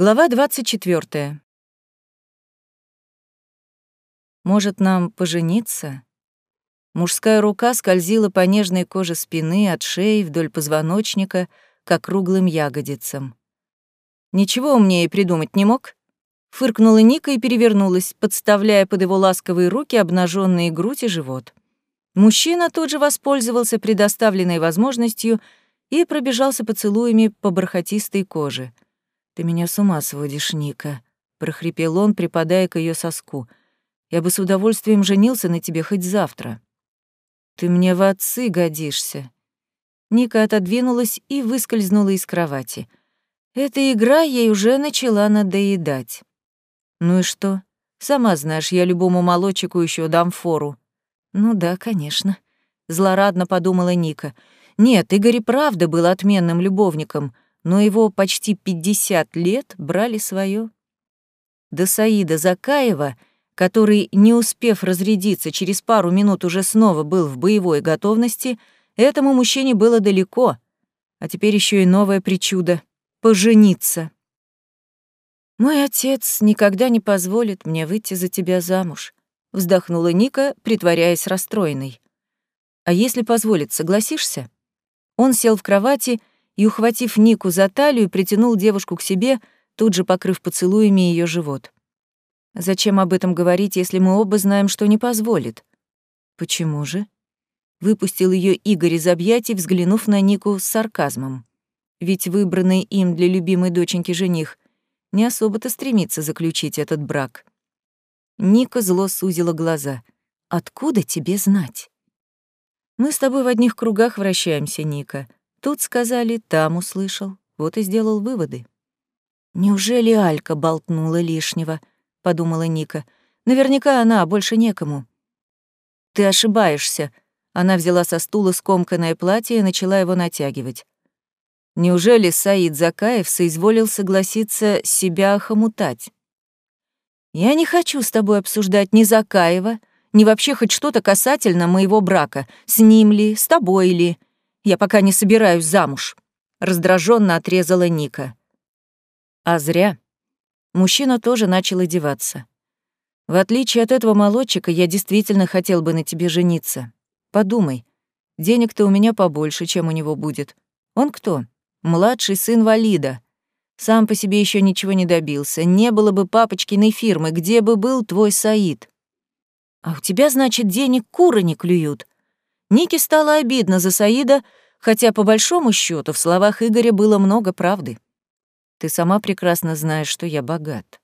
Глава 24. Может, нам пожениться? Мужская рука скользила по нежной коже спины, от шеи вдоль позвоночника, как круглым ягодицам. Ничего умнее придумать не мог? Фыркнула Ника и перевернулась, подставляя под его ласковые руки обнаженные грудь и живот. Мужчина тут же воспользовался предоставленной возможностью и пробежался поцелуями по бархатистой коже — «Ты меня с ума сводишь, Ника», — прохрипел он, припадая к ее соску. «Я бы с удовольствием женился на тебе хоть завтра». «Ты мне в отцы годишься». Ника отодвинулась и выскользнула из кровати. Эта игра ей уже начала надоедать. «Ну и что? Сама знаешь, я любому молодчику еще дам фору». «Ну да, конечно», — злорадно подумала Ника. «Нет, Игорь и правда был отменным любовником», — но его почти 50 лет брали свое. До Саида Закаева, который, не успев разрядиться, через пару минут уже снова был в боевой готовности, этому мужчине было далеко, а теперь еще и новое причудо — пожениться. «Мой отец никогда не позволит мне выйти за тебя замуж», — вздохнула Ника, притворяясь расстроенной. «А если позволит, согласишься?» Он сел в кровати и, ухватив Нику за талию, притянул девушку к себе, тут же покрыв поцелуями ее живот. «Зачем об этом говорить, если мы оба знаем, что не позволит?» «Почему же?» Выпустил ее Игорь из объятий, взглянув на Нику с сарказмом. Ведь выбранный им для любимой доченьки жених не особо-то стремится заключить этот брак. Ника зло сузила глаза. «Откуда тебе знать?» «Мы с тобой в одних кругах вращаемся, Ника», Тут сказали, там услышал, вот и сделал выводы. «Неужели Алька болтнула лишнего?» — подумала Ника. «Наверняка она, больше некому». «Ты ошибаешься», — она взяла со стула скомканное платье и начала его натягивать. Неужели Саид Закаев соизволил согласиться себя охомутать? «Я не хочу с тобой обсуждать ни Закаева, ни вообще хоть что-то касательно моего брака, с ним ли, с тобой ли. Я пока не собираюсь замуж», — раздраженно отрезала Ника. А зря. Мужчина тоже начал одеваться. В отличие от этого молодчика, я действительно хотел бы на тебе жениться. Подумай, денег-то у меня побольше, чем у него будет. Он кто? Младший сын Валида. Сам по себе еще ничего не добился. Не было бы папочкиной фирмы, где бы был твой Саид. А у тебя, значит, денег куры не клюют. Нике стало обидно за Саида, хотя по большому счету в словах Игоря было много правды. Ты сама прекрасно знаешь, что я богат.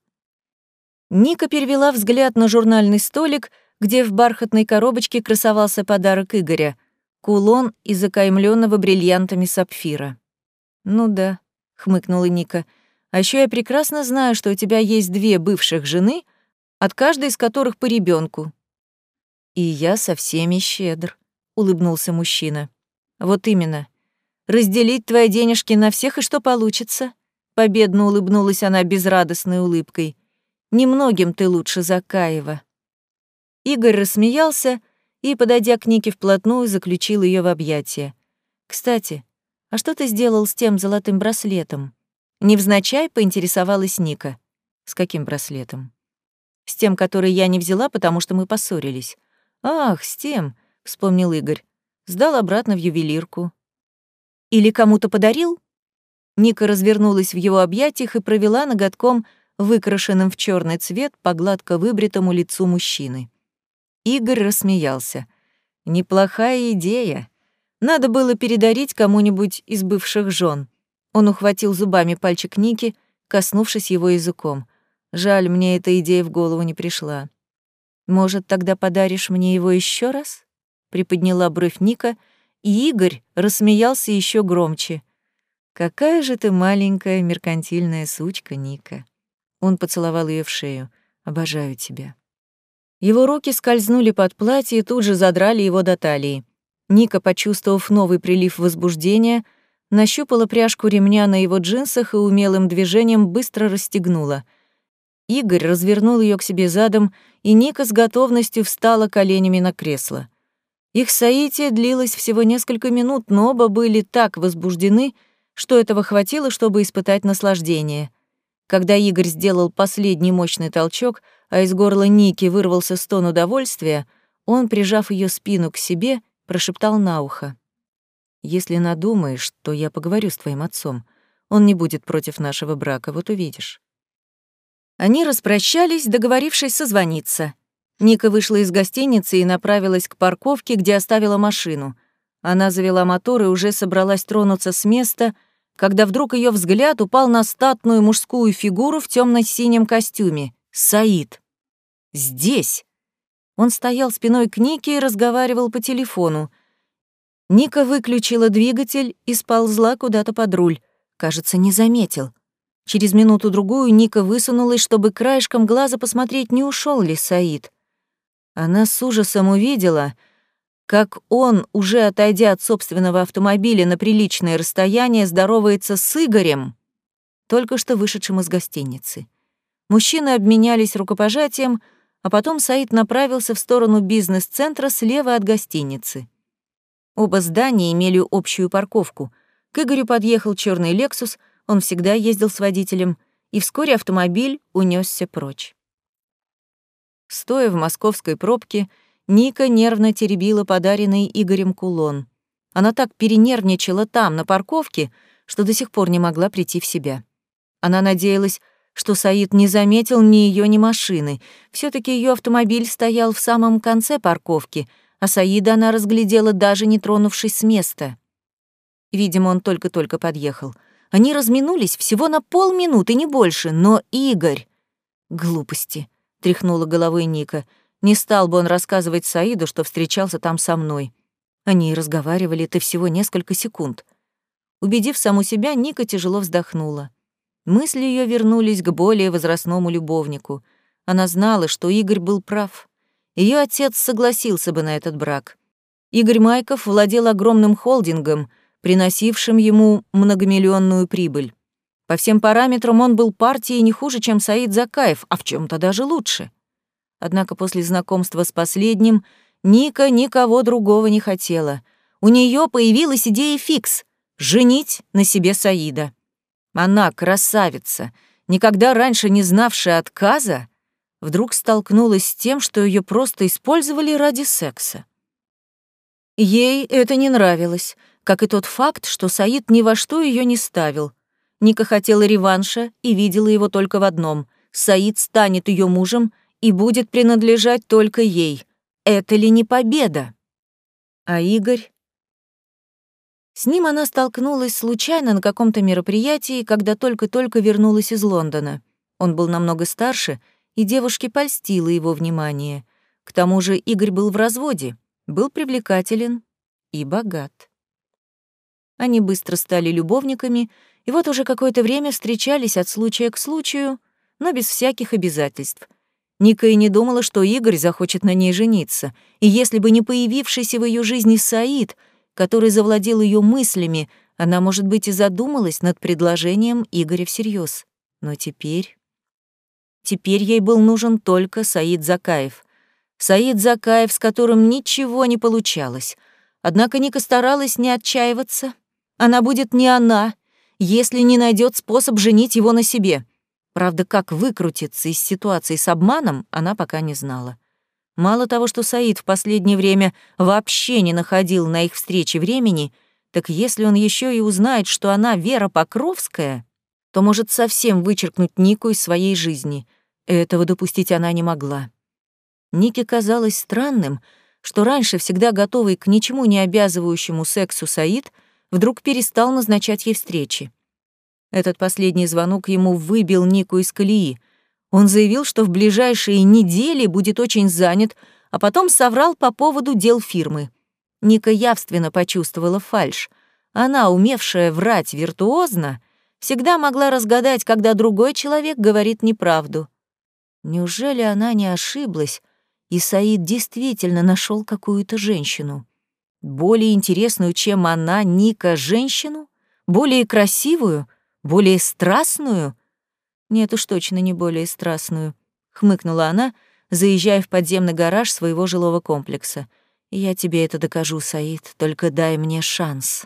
Ника перевела взгляд на журнальный столик, где в бархатной коробочке красовался подарок Игоря — кулон из окаймленного бриллиантами сапфира. «Ну да», — хмыкнула Ника, — «а еще я прекрасно знаю, что у тебя есть две бывших жены, от каждой из которых по ребенку. «И я со всеми щедр», — улыбнулся мужчина. Вот именно. Разделить твои денежки на всех, и что получится? Победно улыбнулась она безрадостной улыбкой. Немногим ты лучше Закаева. Игорь рассмеялся и, подойдя к Нике вплотную, заключил ее в объятия. «Кстати, а что ты сделал с тем золотым браслетом?» Невзначай поинтересовалась Ника. «С каким браслетом?» «С тем, который я не взяла, потому что мы поссорились». «Ах, с тем», — вспомнил Игорь сдал обратно в ювелирку. Или кому-то подарил? Ника развернулась в его объятиях и провела ноготком, выкрашенным в черный цвет, по гладко выбритому лицу мужчины. Игорь рассмеялся. «Неплохая идея. Надо было передарить кому-нибудь из бывших жен. Он ухватил зубами пальчик Ники, коснувшись его языком. Жаль, мне эта идея в голову не пришла. Может, тогда подаришь мне его еще раз? Приподняла бровь Ника, и Игорь рассмеялся еще громче. «Какая же ты маленькая меркантильная сучка, Ника!» Он поцеловал ее в шею. «Обожаю тебя». Его руки скользнули под платье и тут же задрали его до талии. Ника, почувствовав новый прилив возбуждения, нащупала пряжку ремня на его джинсах и умелым движением быстро расстегнула. Игорь развернул ее к себе задом, и Ника с готовностью встала коленями на кресло. Их соитие длилось всего несколько минут, но оба были так возбуждены, что этого хватило, чтобы испытать наслаждение. Когда Игорь сделал последний мощный толчок, а из горла Ники вырвался стон удовольствия, он, прижав ее спину к себе, прошептал на ухо. «Если надумаешь, то я поговорю с твоим отцом. Он не будет против нашего брака, вот увидишь». Они распрощались, договорившись созвониться. Ника вышла из гостиницы и направилась к парковке, где оставила машину. Она завела мотор и уже собралась тронуться с места, когда вдруг ее взгляд упал на статную мужскую фигуру в темно синем костюме. Саид. Здесь. Он стоял спиной к Нике и разговаривал по телефону. Ника выключила двигатель и сползла куда-то под руль. Кажется, не заметил. Через минуту-другую Ника высунулась, чтобы краешком глаза посмотреть, не ушел ли Саид. Она с ужасом увидела, как он, уже отойдя от собственного автомобиля на приличное расстояние, здоровается с Игорем, только что вышедшим из гостиницы. Мужчины обменялись рукопожатием, а потом Саид направился в сторону бизнес-центра слева от гостиницы. Оба здания имели общую парковку. К Игорю подъехал черный «Лексус», он всегда ездил с водителем, и вскоре автомобиль унесся прочь. Стоя в московской пробке, Ника нервно теребила подаренный Игорем кулон. Она так перенервничала там, на парковке, что до сих пор не могла прийти в себя. Она надеялась, что Саид не заметил ни ее, ни машины. все таки ее автомобиль стоял в самом конце парковки, а Саида она разглядела, даже не тронувшись с места. Видимо, он только-только подъехал. Они разминулись всего на полминуты, не больше, но Игорь... Глупости тряхнула головой Ника. Не стал бы он рассказывать Саиду, что встречался там со мной. Они разговаривали это всего несколько секунд. Убедив саму себя, Ника тяжело вздохнула. Мысли ее вернулись к более возрастному любовнику. Она знала, что Игорь был прав. Ее отец согласился бы на этот брак. Игорь Майков владел огромным холдингом, приносившим ему многомиллионную прибыль. По всем параметрам он был партией не хуже, чем Саид Закаев, а в чем то даже лучше. Однако после знакомства с последним Ника никого другого не хотела. У нее появилась идея фикс — женить на себе Саида. Она, красавица, никогда раньше не знавшая отказа, вдруг столкнулась с тем, что ее просто использовали ради секса. Ей это не нравилось, как и тот факт, что Саид ни во что ее не ставил — Ника хотела реванша и видела его только в одном — Саид станет ее мужем и будет принадлежать только ей. Это ли не победа? А Игорь? С ним она столкнулась случайно на каком-то мероприятии, когда только-только вернулась из Лондона. Он был намного старше, и девушке польстило его внимание. К тому же Игорь был в разводе, был привлекателен и богат. Они быстро стали любовниками — и вот уже какое-то время встречались от случая к случаю, но без всяких обязательств. Ника и не думала, что Игорь захочет на ней жениться, и если бы не появившийся в ее жизни Саид, который завладел ее мыслями, она, может быть, и задумалась над предложением Игоря всерьез. Но теперь... Теперь ей был нужен только Саид Закаев. Саид Закаев, с которым ничего не получалось. Однако Ника старалась не отчаиваться. Она будет не она, если не найдет способ женить его на себе. Правда, как выкрутиться из ситуации с обманом, она пока не знала. Мало того, что Саид в последнее время вообще не находил на их встрече времени, так если он еще и узнает, что она Вера Покровская, то может совсем вычеркнуть Нику из своей жизни. Этого допустить она не могла. Нике казалось странным, что раньше всегда готовый к ничему не обязывающему сексу Саид — вдруг перестал назначать ей встречи. Этот последний звонок ему выбил Нику из колеи. Он заявил, что в ближайшие недели будет очень занят, а потом соврал по поводу дел фирмы. Ника явственно почувствовала фальшь. Она, умевшая врать виртуозно, всегда могла разгадать, когда другой человек говорит неправду. Неужели она не ошиблась, и Саид действительно нашел какую-то женщину? Более интересную, чем она, Ника, женщину? Более красивую? Более страстную? Нет уж точно не более страстную, хмыкнула она, заезжая в подземный гараж своего жилого комплекса. Я тебе это докажу, Саид, только дай мне шанс.